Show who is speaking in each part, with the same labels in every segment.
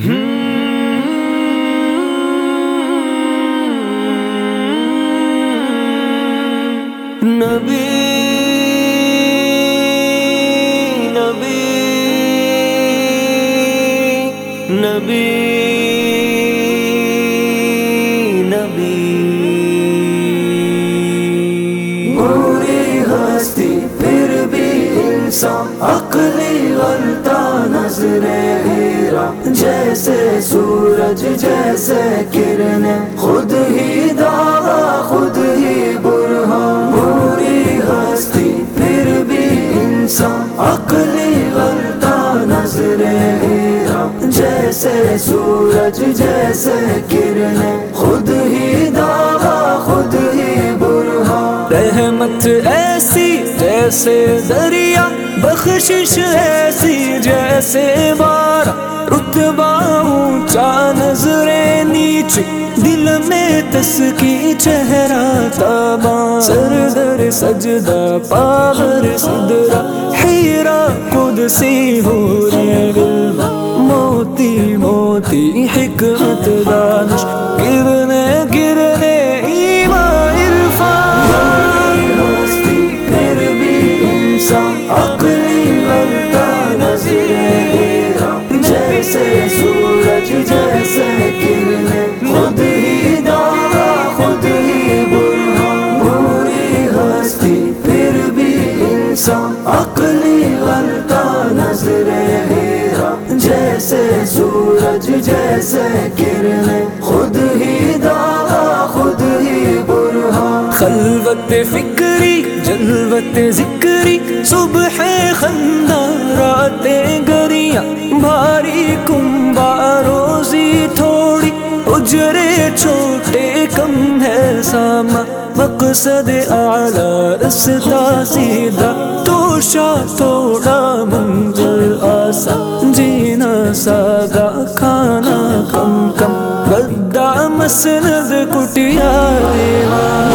Speaker 1: نبی نبی نبی نبی۔
Speaker 2: پوری ہستی انسان عقلی غلطہ نظر ہیرا، جیسے سورج، جیسے کرن۔ خود ہی دعا خود ہی برہان۔ پوری ہستی، پھر بھی انسان۔ عقلی غلطہ نظر ہیرا، جیسے سورج، جیسے کرن۔ خود ہی دعا خود ہی برہان۔
Speaker 1: رحمت ایسی جیسے دریا بخشش ایسی جیسے بار، رتبہ اونچا، نظر نیچے دل میں تس کی چہرہ تابا سر در سجدہ، پاغر صدرہ، حیرہ قدسی ہو رہے موتی موتی، حکمت دانش
Speaker 2: جیسے سورج جیسے کرن، خود ہی دعا خود ہی برہان پوری ہستی، پھر بھی انسان عقلی غلطہ نظر ہیرا جیسے سورج جیسے کرنے خود
Speaker 1: خلوت فکری، جلوت ذکری، صبح خندہ راتیں گریاں، بھاری کمبا روزی تھوڑی، اجرے چھوٹے کم ہے ساما، مقصد اعلیٰ رستا سیدھا توشا تھوڑا منزل آسا، جینا سادہ کھانا کم کم گدا مسند کٹیا
Speaker 2: پوری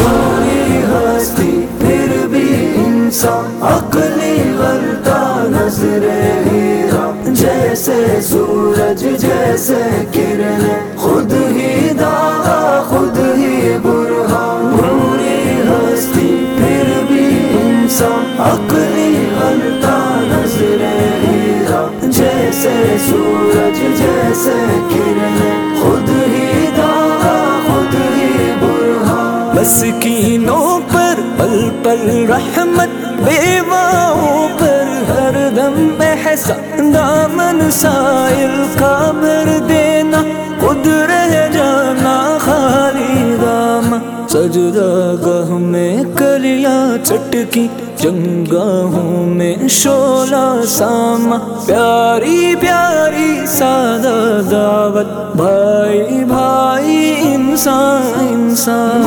Speaker 2: نظر ہیرا جیسے سورج جیسے کرن خود ہی دعا خود ہی برہان پوری ہستی، پھر بھی انسان عقلی غلطہ نظر ہیرا جیسے سورج جیسے کرن خود ہی دعا خود ہی برہان
Speaker 1: مسکینوں پر پل پل رحمت بیواؤں دم احسان دامن سائل کا بھر دینا، خود رہ جانا خالی دام سجدہ گاہ میں کلیا چٹکی، جنگاہوں میں شولا ساما۔ پیاری پیاری سادہ دعوت، بھائی بھائی انسان انسان۔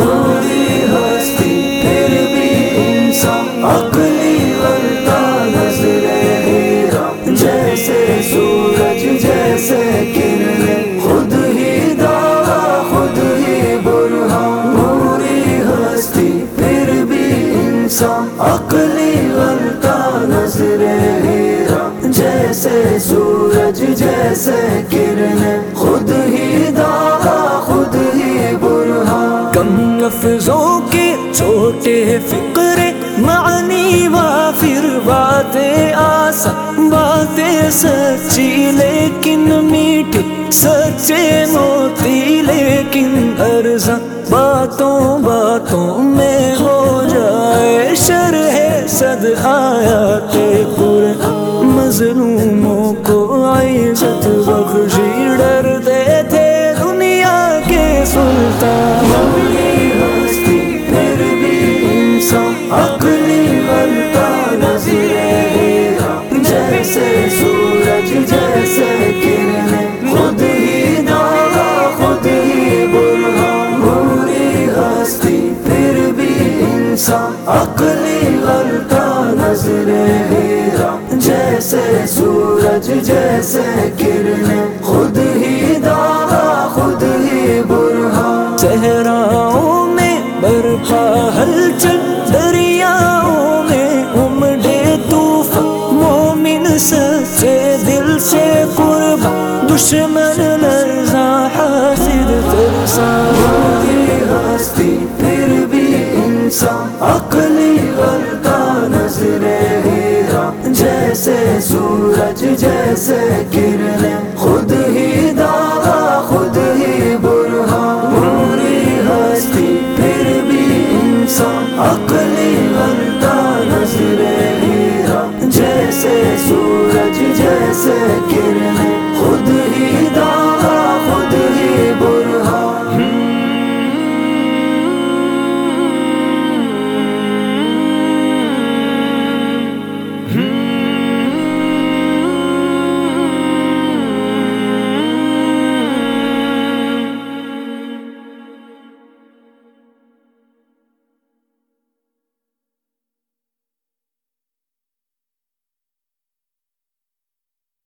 Speaker 2: عقلی غلطہ نظر ہیرا جیسے سورج، جیسے کرن۔ خود ہی دعا خود ہی برہان
Speaker 1: کم لفظوں کے چھوٹے فکرے معنی وافر باتیں آسان باتیں سچی لیکن میٹھی سچے موتی لیکن ارزاں باتوں باتوں مظلوموں کو عزت بخشی ڈرتے تھے دنیا کے سلطان۔
Speaker 2: پوری ہستی پھر بھی انسان عقلی غلطہ نظر جیسے سورج، جیسے کرن، خود ہی دعا خود ہی برہان۔ پوری ہستی پھر بھی انسان عقلی غلطہ نظر سورج جیسے خود ہی دارا خود ہی برہا۔
Speaker 1: صحراؤں میں برپا ہلچل، دریاؤں میں امڈے طوفان۔ مومن سچے دل سے قربان، دشمن
Speaker 2: جیسے